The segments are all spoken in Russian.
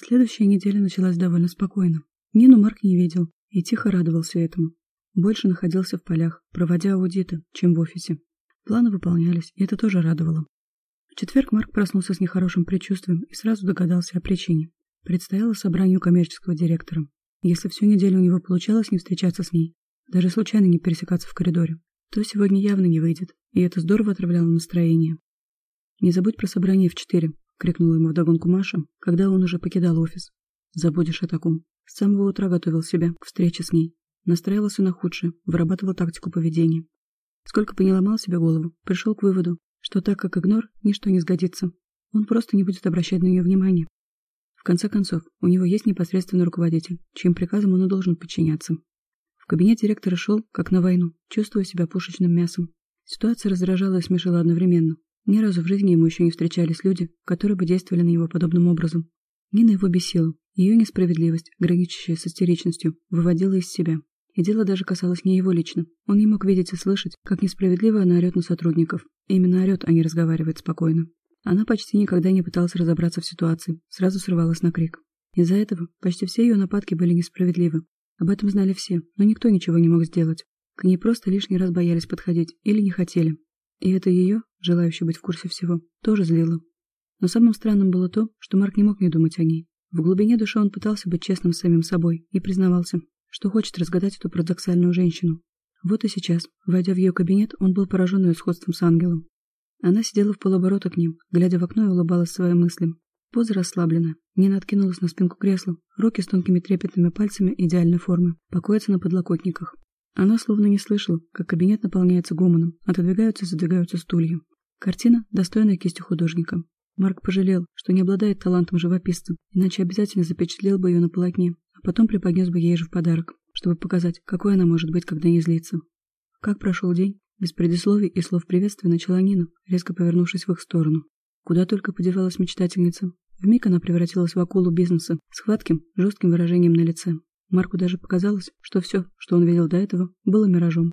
Следующая неделя началась довольно спокойно. Нину Марк не видел и тихо радовался этому. Больше находился в полях, проводя аудиты, чем в офисе. Планы выполнялись, и это тоже радовало. В четверг Марк проснулся с нехорошим предчувствием и сразу догадался о причине. Предстояло собранию коммерческого директора. Если всю неделю у него получалось не встречаться с ней, даже случайно не пересекаться в коридоре, то сегодня явно не выйдет, и это здорово отравляло настроение. «Не забудь про собрание в четыре», — крикнула ему вдогонку Маша, когда он уже покидал офис. «Забудешь о таком». С самого утра готовил себя к встрече с ней. Настраивался на худшее, вырабатывал тактику поведения. Сколько бы ни ломал себе голову, пришел к выводу, что так как игнор, ничто не сгодится. Он просто не будет обращать на нее внимания. В конце концов, у него есть непосредственный руководитель, чьим приказом он и должен подчиняться. В кабинет директора шел, как на войну, чувствуя себя пушечным мясом. Ситуация раздражала и смешила одновременно. Ни разу в жизни ему еще не встречались люди, которые бы действовали на него подобным образом. Нина его бесила. Ее несправедливость, граничащая с истеричностью, выводила из себя. И дело даже касалось не его лично. Он не мог видеть и слышать, как несправедливо она орет на сотрудников. И именно орет, а не разговаривает спокойно. Она почти никогда не пыталась разобраться в ситуации, сразу срывалась на крик. Из-за этого почти все ее нападки были несправедливы. Об этом знали все, но никто ничего не мог сделать. К ней просто лишний раз боялись подходить или не хотели. И это ее, желающая быть в курсе всего, тоже злило. Но самым странным было то, что Марк не мог не думать о ней. В глубине души он пытался быть честным с самим собой и признавался, что хочет разгадать эту парадоксальную женщину. Вот и сейчас, войдя в ее кабинет, он был поражен ее сходством с ангелом. Она сидела в полоборота к ним, глядя в окно и улыбалась своим мыслям. Поза расслаблена. Нина откинулась на спинку кресла, руки с тонкими трепетными пальцами идеальной формы, покоятся на подлокотниках. Она словно не слышала, как кабинет наполняется гомоном, отодвигаются и задвигаются стулья. Картина, достойная кисти художника. Марк пожалел, что не обладает талантом живописца, иначе обязательно запечатлел бы ее на полотне, а потом преподнес бы ей же в подарок, чтобы показать, какой она может быть, когда не злится. Как прошел день? Без предисловий и слов приветствия начала Нина, резко повернувшись в их сторону. Куда только подевалась мечтательница. Вмиг она превратилась в акулу бизнеса с хватким, жестким выражением на лице. Марку даже показалось, что все, что он видел до этого, было миражом.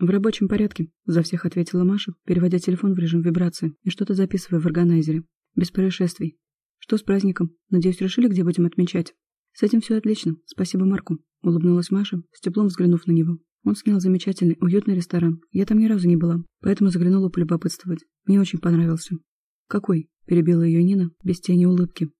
«В рабочем порядке», — за всех ответила Маша, переводя телефон в режим вибрации и что-то записывая в органайзере. «Без происшествий. Что с праздником? Надеюсь, решили, где будем отмечать?» «С этим все отлично. Спасибо Марку», — улыбнулась Маша, с теплом взглянув на него. Он снял замечательный, уютный ресторан. Я там ни разу не была, поэтому заглянула полюбопытствовать. Мне очень понравился. «Какой?» — перебила ее Нина, без тени улыбки.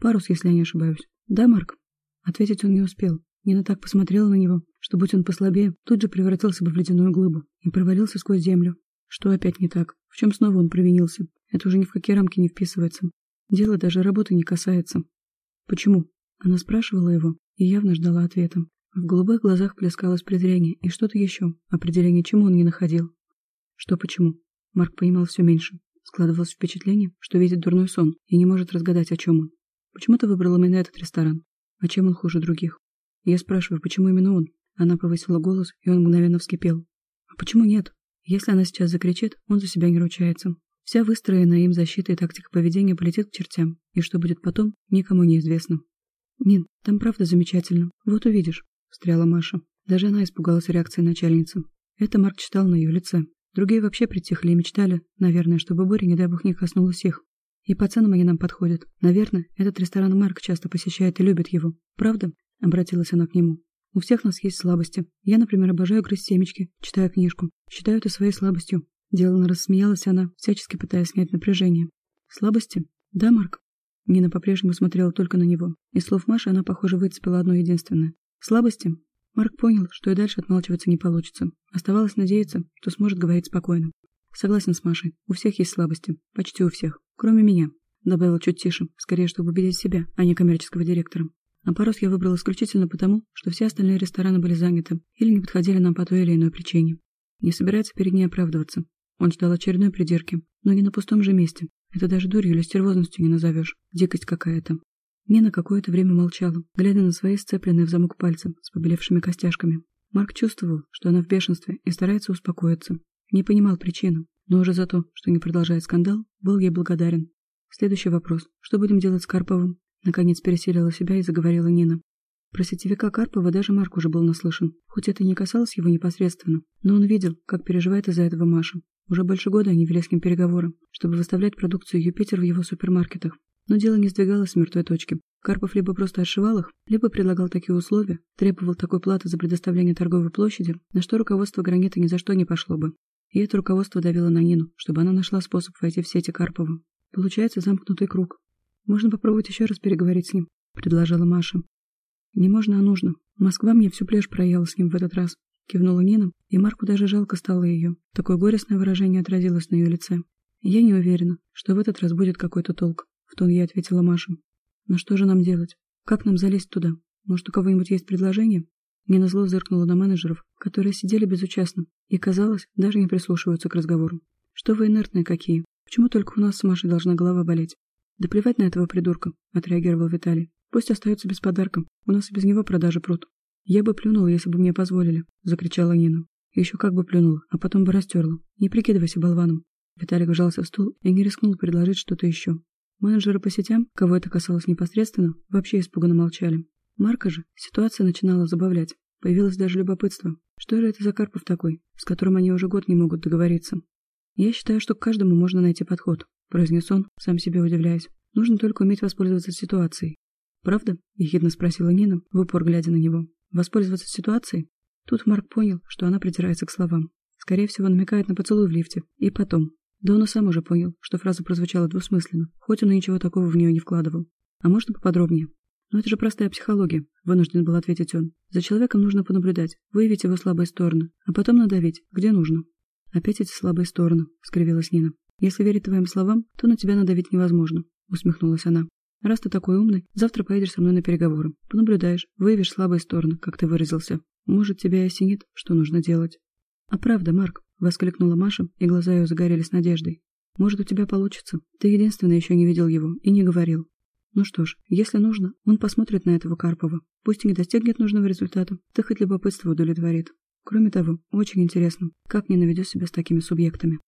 «Парус, если я не ошибаюсь». «Да, Марк?» Ответить он не успел. Нина так посмотрела на него, что, будь он послабее, тут же превратился бы в ледяную глыбу и провалился сквозь землю. Что опять не так? В чем снова он провинился? Это уже ни в какие рамки не вписывается. Дело даже работы не касается. Почему? Она спрашивала его и явно ждала ответа. В голубых глазах плескалось презрение и что-то еще, определение чему он не находил. Что почему? Марк понимал все меньше. Складывалось впечатление, что видит дурной сон и не может разгадать, о чем он. Почему ты выбрал именно этот ресторан? А чем он хуже других? Я спрашиваю, почему именно он? Она повысила голос, и он мгновенно вскипел. А почему нет? Если она сейчас закричит, он за себя не ручается. Вся выстроенная им защита и тактика поведения полетит к чертям, и что будет потом, никому не известно. «Нин, там правда замечательно. Вот увидишь» встряла Маша. Даже она испугалась реакции начальницы. Это Марк читал на ее лице. Другие вообще притихли и мечтали, наверное, чтобы Боря, не дай бог, не коснулась их. И по ценам они нам подходят. Наверное, этот ресторан Марк часто посещает и любит его. Правда? Обратилась она к нему. У всех нас есть слабости. Я, например, обожаю грызть семечки, читая книжку. Считаю это своей слабостью. Деланно рассмеялась она, всячески пытаясь снять напряжение. Слабости? Да, Марк? Нина по-прежнему смотрела только на него. Из слов Маши она, похоже, выцепила одно единственное. Слабости? Марк понял, что и дальше отмалчиваться не получится. Оставалось надеяться, что сможет говорить спокойно. Согласен с Машей. У всех есть слабости. Почти у всех. Кроме меня. Добавил чуть тише, скорее, чтобы убедить себя, а не коммерческого директора. А Парус я выбрал исключительно потому, что все остальные рестораны были заняты или не подходили нам по той или иной причине. Не собирается перед ней оправдываться. Он ждал очередной придирки, но не на пустом же месте. Это даже дурью или стервозностью не назовешь. Дикость какая-то. Нина какое-то время молчала, глядя на свои сцепленные в замок пальцы с побелевшими костяшками. Марк чувствовал, что она в бешенстве и старается успокоиться. Не понимал причину, но уже за то, что не продолжает скандал, был ей благодарен. Следующий вопрос. Что будем делать с Карповым? Наконец переселила себя и заговорила Нина. Про сетевика Карпова даже Марк уже был наслышан, хоть это и не касалось его непосредственно, но он видел, как переживает из-за этого Маша. Уже больше года они вели с ним переговоры, чтобы выставлять продукцию «Юпитер» в его супермаркетах. Но дело не сдвигалось с мертвой точки. Карпов либо просто отшивал их, либо предлагал такие условия, требовал такой платы за предоставление торговой площади, на что руководство гранита ни за что не пошло бы. И это руководство давило на Нину, чтобы она нашла способ войти в сети Карпова. Получается замкнутый круг. Можно попробовать еще раз переговорить с ним, предложила Маша. Не можно, а нужно. Москва мне всю плешь проела с ним в этот раз. Кивнула Нина, и Марку даже жалко стало ее. Такое горестное выражение отразилось на ее лице. Я не уверена, что в этот раз будет какой-то толк, в тон я ответила Маша. Но что же нам делать? Как нам залезть туда? Может, у кого-нибудь есть предложение? Нина зло зыркнула на менеджеров, которые сидели безучастно и, казалось, даже не прислушиваются к разговору. Что вы инертные какие? Почему только у нас с Машей должна голова болеть? Да плевать на этого придурка, отреагировал Виталий. Пусть остается без подарка, у нас и без него продажи прут. Я бы плюнула, если бы мне позволили, закричала Нина. Еще как бы плюнула, а потом бы растерла. Не прикидывайся болваном. Виталик вжался в стул и не рискнул предложить что-то еще. Менеджеры по сетям, кого это касалось непосредственно, вообще испуганно молчали. Марка же ситуация начинала забавлять. Появилось даже любопытство. Что же это за Карпов такой, с которым они уже год не могут договориться? Я считаю, что к каждому можно найти подход, произнес он, сам себе удивляясь. Нужно только уметь воспользоваться ситуацией. Правда? ехидно спросила Нина, в упор глядя на него. Воспользоваться ситуацией? Тут Марк понял, что она притирается к словам. Скорее всего, намекает на поцелуй в лифте. И потом. Да он и сам уже понял, что фраза прозвучала двусмысленно, хоть он и ничего такого в нее не вкладывал. А можно поподробнее? «Но это же простая психология», — вынужден был ответить он. «За человеком нужно понаблюдать, выявить его слабые стороны, а потом надавить, где нужно». «Опять эти слабые стороны», — скривилась Нина. «Если верить твоим словам, то на тебя надавить невозможно», — усмехнулась она. «Раз ты такой умный, завтра поедешь со мной на переговоры. Понаблюдаешь, выявишь слабые стороны, как ты выразился. Может, тебя и осенит, что нужно делать». «А правда, Марк», — воскликнула Маша, и глаза ее загорелись надеждой. «Может, у тебя получится. Ты единственный еще не видел его и не говорил. Ну что ж, если нужно, он посмотрит на этого Карпова. Пусть не достигнет нужного результата, то хоть любопытство удовлетворит. Кроме того, очень интересно, как не наведет себя с такими субъектами.